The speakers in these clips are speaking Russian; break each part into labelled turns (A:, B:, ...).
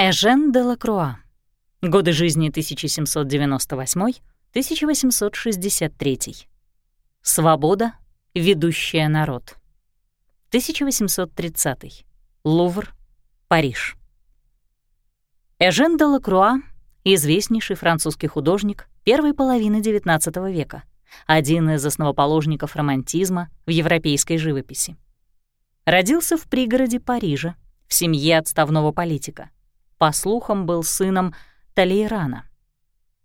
A: Эжен де Лакруа. Годы жизни 1798-1863. Свобода, ведущая народ. 1830. Лувр, Париж. Эжен де Лакруа — известнейший французский художник первой половины XIX века, один из основоположников романтизма в европейской живописи. Родился в пригороде Парижа в семье отставного политика — по слухам, был сыном Талейрана.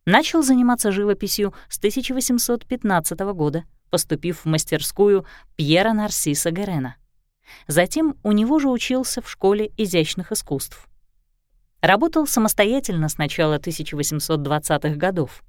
A: Начал заниматься живописью с 1815 года, поступив в мастерскую Пьера Нарсиса Герена. Затем у него же учился в школе изящных искусств. Работал самостоятельно с начала 1820-х годов.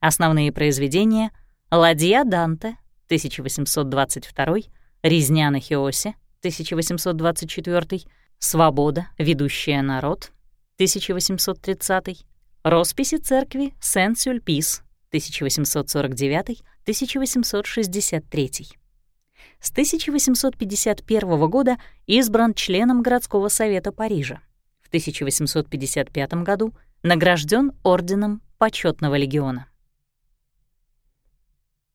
A: Основные произведения — «Ладья Данте» 1822, «Резня на Хиосе» 1824, «Свобода, ведущая народ» 1830, росписи церкви Сен-Сюльпис 1849-1863. С 1851 года избран членом городского совета Парижа. В 1855 году награжден орденом почетного легиона.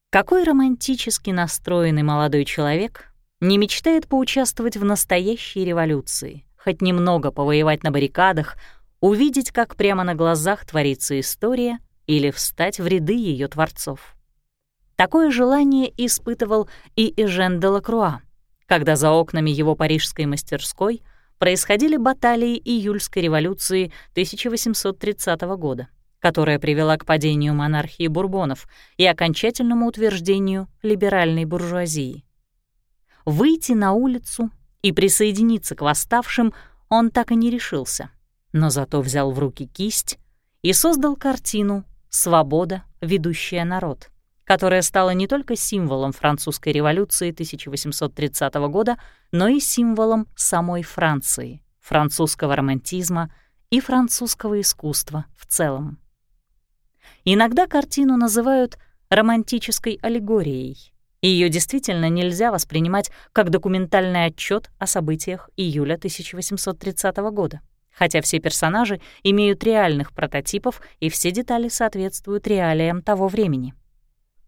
A: Какой романтически настроенный молодой человек не мечтает поучаствовать в настоящей революции, хоть немного повоевать на баррикадах, увидеть, как прямо на глазах творится история, или встать в ряды ее творцов. Такое желание испытывал и Эжен де Лакруа, когда за окнами его парижской мастерской происходили баталии июльской революции 1830 года, которая привела к падению монархии бурбонов и окончательному утверждению либеральной буржуазии. Выйти на улицу и присоединиться к восставшим он так и не решился, но зато взял в руки кисть и создал картину «Свобода, ведущая народ», которая стала не только символом французской революции 1830 года, но и символом самой Франции, французского романтизма и французского искусства в целом. Иногда картину называют романтической аллегорией, ее действительно нельзя воспринимать как документальный отчет о событиях июля 1830 года, хотя все персонажи имеют реальных прототипов и все детали соответствуют реалиям того времени.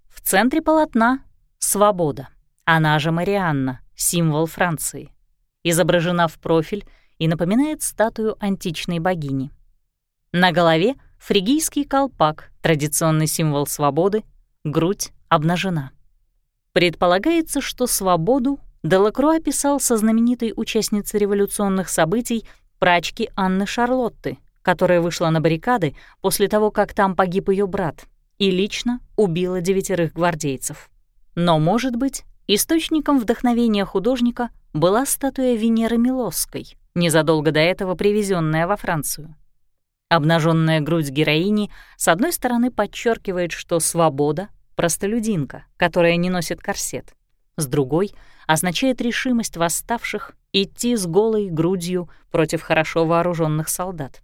A: В центре полотна — свобода, она же Марианна, символ Франции, изображена в профиль и напоминает статую античной богини. На голове — фригийский колпак, традиционный символ свободы, грудь обнажена. Предполагается, что свободу Делакруа писал со знаменитой участницей революционных событий прачки Анны Шарлотты, которая вышла на баррикады после того, как там погиб ее брат, и лично убила девятерых гвардейцев. Но, может быть, источником вдохновения художника была статуя Венеры Милосской, незадолго до этого привезенная во Францию. Обнаженная грудь героини с одной стороны подчеркивает, что свобода простолюдинка, которая не носит корсет. С другой означает решимость восставших идти с голой грудью против хорошо вооруженных солдат.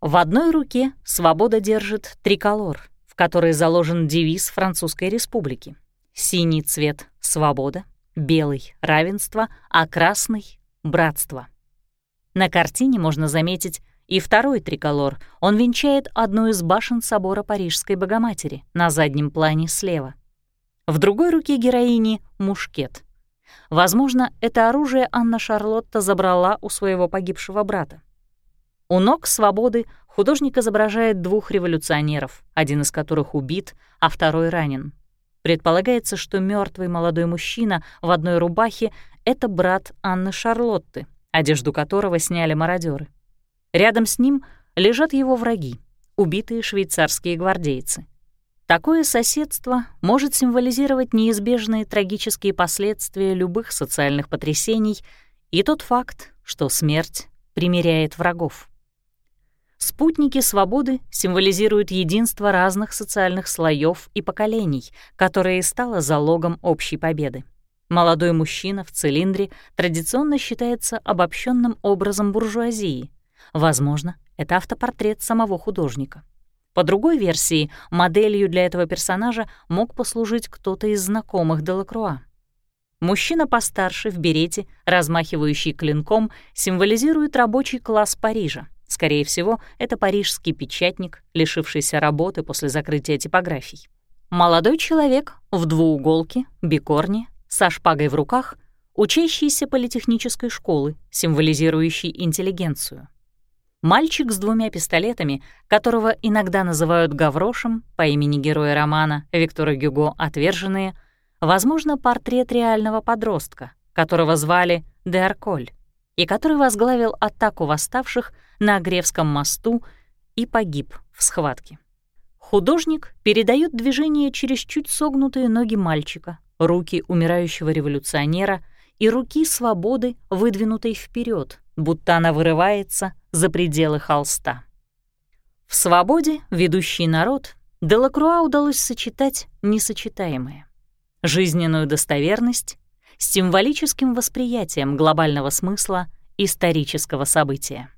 A: В одной руке свобода держит триколор, в который заложен девиз Французской республики. Синий цвет — свобода, белый — равенство, а красный — братство. На картине можно заметить и второй триколор, он венчает одну из башен собора Парижской Богоматери на заднем плане слева. В другой руке героини — мушкет. Возможно, это оружие Анна Шарлотта забрала у своего погибшего брата. У ног свободы художник изображает двух революционеров, один из которых убит, а второй ранен. Предполагается, что мертвый молодой мужчина в одной рубахе — это брат Анны Шарлотты, одежду которого сняли мародеры. Рядом с ним лежат его враги, убитые швейцарские гвардейцы. Такое соседство может символизировать неизбежные трагические последствия любых социальных потрясений и тот факт, что смерть примиряет врагов. Спутники свободы символизируют единство разных социальных слоев и поколений, которое стало залогом общей победы. Молодой мужчина в цилиндре традиционно считается обобщенным образом буржуазии, Возможно, это автопортрет самого художника. По другой версии, моделью для этого персонажа мог послужить кто-то из знакомых Делакруа. Мужчина постарше в берете, размахивающий клинком, символизирует рабочий класс Парижа, Скорее всего, это парижский печатник, лишившийся работы после закрытия типографий. Молодой человек в двууголке, бикорне, со шпагой в руках, учащийся политехнической школы, символизирующий интеллигенцию. Мальчик с двумя пистолетами, которого иногда называют Гаврошем по имени героя романа Виктора Гюго «Отверженные», возможно, портрет реального подростка, которого звали Деарколь, и который возглавил атаку восставших на Гревском мосту и погиб в схватке. Художник передает движение через чуть согнутые ноги мальчика, руки умирающего революционера и руки свободы, выдвинутой вперед, будто она вырывается за пределы холста. В «Свободе» ведущий народ Делакруа удалось сочетать несочетаемое. Жизненную достоверность с символическим восприятием глобального смысла исторического события.